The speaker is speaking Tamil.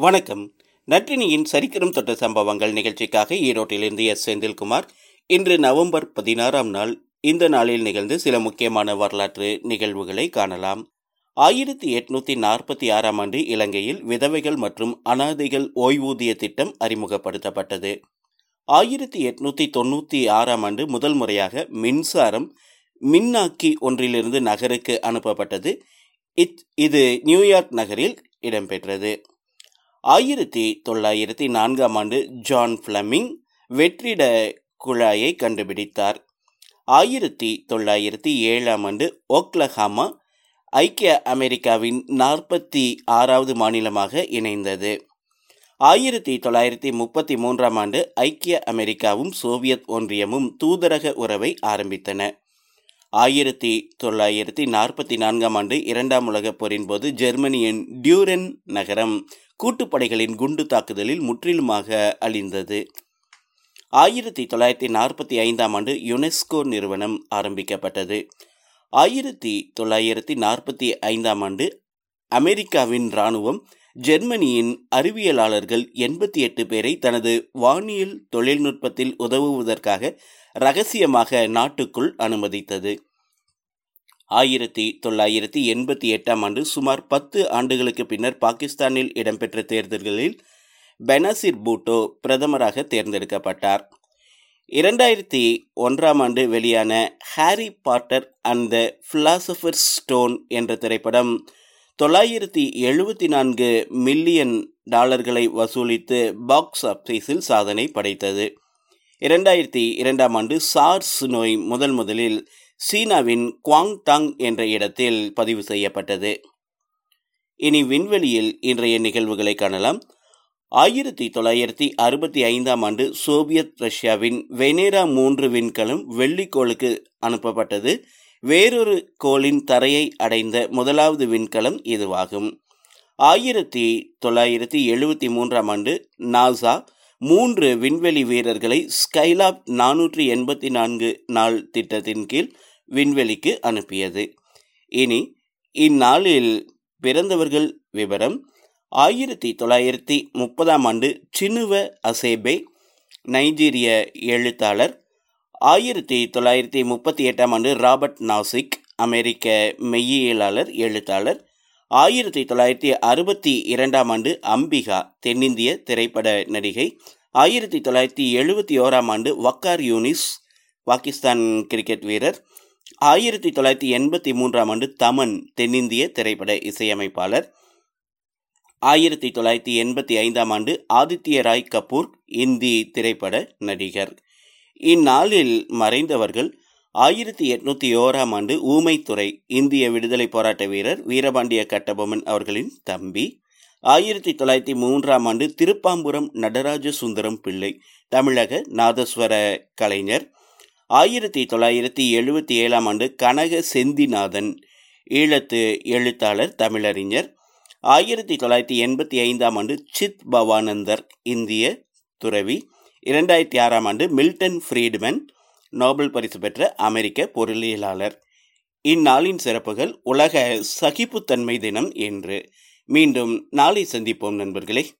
வணக்கம். நற்றினியின் சரித்திரம் தொட்ட சம்பவங்கள் நிகழ்ச்சிக்காக ஈரோட்டிலிருந்து எஸ். செந்தில்குமார். இன்று நவம்பர் பதினாறாம் நாள். இந்த நாளில் நிகழ்ந்து சில முக்கியமான வரலாற்று நிகழ்வுகளை காணலாம். ஆயிரத்தி எட்நூத்தி நாற்பத்தி ஆறாம் ஆண்டு இலங்கையில் விதவைகள் மற்றும் அனாதைகள் ஓய்வூதிய திட்டம் அறிமுகப்படுத்தப்பட்டது. ஆயிரத்தி எட்நூத்தி தொண்ணூத்தி ஆறாம் ஆண்டு முதல் முறையாக மின்சாரம் மின்னாக்கி ஒன்றிலிருந்து நகருக்கு அனுப்பப்பட்டது. இது நியூயார்க் நகரில் இடம்பெற்றது. ஆயிரத்தி தொள்ளாயிரத்தி நான்காம் ஆண்டு ஜான் ஃப்ளமிங் வெற்றிட குழாயை கண்டுபிடித்தார். ஆயிரத்தி தொள்ளாயிரத்தி ஏழாம் ஆண்டு ஓக்லஹாமா ஐக்கிய அமெரிக்காவின் நாற்பத்தி ஆறாவது மாநிலமாக இணைந்தது. ஆயிரத்தி தொள்ளாயிரத்தி முப்பத்தி மூன்றாம் ஆண்டு ஐக்கிய அமெரிக்காவும் சோவியத் ஒன்றியமும் தூதரக உறவை ஆரம்பித்தன. ஆயிரத்தி தொள்ளாயிரத்தி நாற்பத்தி நான்காம் ஆண்டு இரண்டாம் உலகப் போரின் போது ஜெர்மனியின் டியூரன் நகரம் கூட்டுப்படைகளின் குண்டு தாக்குதலில் முற்றிலுமாக அழிந்தது. ஆயிரத்தி தொள்ளாயிரத்தி நாற்பத்தி ஐந்தாம் ஆண்டு யுனெஸ்கோ நிறுவனம் ஆரம்பிக்கப்பட்டது. ஆயிரத்தி தொள்ளாயிரத்தி நாற்பத்தி ஐந்தாம் ஆண்டு அமெரிக்காவின் இராணுவம் ஜெர்மனியின் அறிவியலாளர்கள் எண்பத்தி எட்டு பேரை தனது வானியல் தொழில்நுட்பத்தில் உதவுவதற்காக ரகசியமாக நாட்டுக்குள் அனுமதித்தது. ஆயிரத்தி தொள்ளாயிரத்தி எண்பத்தி எட்டாம் ஆண்டு சுமார் பத்து ஆண்டுகளுக்கு பின்னர் பாகிஸ்தானில் இடம்பெற்ற தேர்தல்களில் பெனாசிர் பூட்டோ பிரதமராக தேர்ந்தெடுக்கப்பட்டார். இரண்டாயிரத்தி ஒன்றாம் ஆண்டு வெளியான Harry Potter and the philosopher stone என்ற திரைப்படம் தொள்ளாயிரத்தி எழுபத்தி நான்கு மில்லியன் டாலர்களை வசூலித்து பாக்ஸ் ஆஃபீஸில் சாதனை படைத்தது. இரண்டாயிரத்தி இரண்டாம் ஆண்டு சார்ஸ் நோய் முதல் முதலில் சீனாவின் குவாங்டாங் என்ற இடத்தில் பதிவு செய்யப்பட்டது. இனி விண்வெளியில் இன்றைய நிகழ்வுகளை காணலாம். ஆயிரத்தி தொள்ளாயிரத்தி அறுபத்தி ஐந்தாம் ஆண்டு சோவியத் ரஷ்யாவின் வெனேரா மூன்று விண்கலம் வெள்ளிக்கோளுக்கு அனுப்பப்பட்டது. வேறொரு கோளின் தரையை அடைந்த முதலாவது விண்கலம் இதுவாகும். ஆயிரத்தி தொள்ளாயிரத்தி எழுபத்தி மூன்றாம் ஆண்டு நாசா மூன்று விண்வெளி வீரர்களை ஸ்கைலாப் நானூற்றி எண்பத்தி நான்கு நாள் திட்டத்தின் கீழ் விண்வெளிக்கு அனுப்பியது. இனி இந்நாளில் பிறந்தவர்கள் விவரம். ஆயிரத்தி தொள்ளாயிரத்தி முப்பதாம் ஆண்டு சினுவ அசேபே நைஜீரிய எழுத்தாளர். ஆயிரத்தி தொள்ளாயிரத்தி முப்பத்தி எட்டாம் ஆண்டு ராபர்ட் நாசிக் அமெரிக்க மெய்யியலாளர் எழுத்தாளர். ஆயிரத்தி தொள்ளாயிரத்தி அறுபத்தி இரண்டாம் ஆண்டு அம்பிகா தென்னிந்திய திரைப்பட நடிகை. ஆயிரத்தி தொள்ளாயிரத்தி எழுபத்தி ஓராம் ஆண்டு வக்கார் யூனிஸ் பாகிஸ்தான் கிரிக்கெட் வீரர். ஆயிரத்தி தொள்ளாயிரத்தி எண்பத்தி மூன்றாம் ஆண்டு தமன் தென்னிந்திய திரைப்பட இசையமைப்பாளர். ஆயிரத்தி தொள்ளாயிரத்தி எண்பத்தி ஐந்தாம் ஆண்டு ஆதித்ய ராய் கபூர் இந்தி திரைப்பட நடிகர். இந்நாளில் மறைந்தவர்கள் ஆயிரத்தி எட்நூத்தி ஓராம் ஆண்டு ஊமைத்துறை இந்திய விடுதலை போராட்ட வீரர் வீரபாண்டிய கட்டபொம்மன் அவர்களின் தம்பி. ஆயிரத்தி தொள்ளாயிரத்தி மூன்றாம் ஆண்டு திருப்பாம்புரம் நடராஜ சுந்தரம் பிள்ளை தமிழக நாதஸ்வர கலைஞர். ஆயிரத்தி தொள்ளாயிரத்தி எழுபத்தி ஏழாம் ஆண்டு கனக செந்திநாதன் ஈழத்து எழுத்தாளர் தமிழறிஞர். ஆயிரத்தி தொள்ளாயிரத்தி எண்பத்தி ஐந்தாம் ஆண்டு சித் பவானந்தர் இந்திய துறவி. இரண்டாயிரத்தி ஆறாம் ஆண்டு மில்டன் ஃப்ரீட்மன் நோபல் பரிசு பெற்ற அமெரிக்க பொருளியலாளர். இந்நாளின் சிறப்புகள் உலக சகிப்புத்தன்மை தினம் என்று மீண்டும் நாளை சந்திப்போம் நண்பர்களே.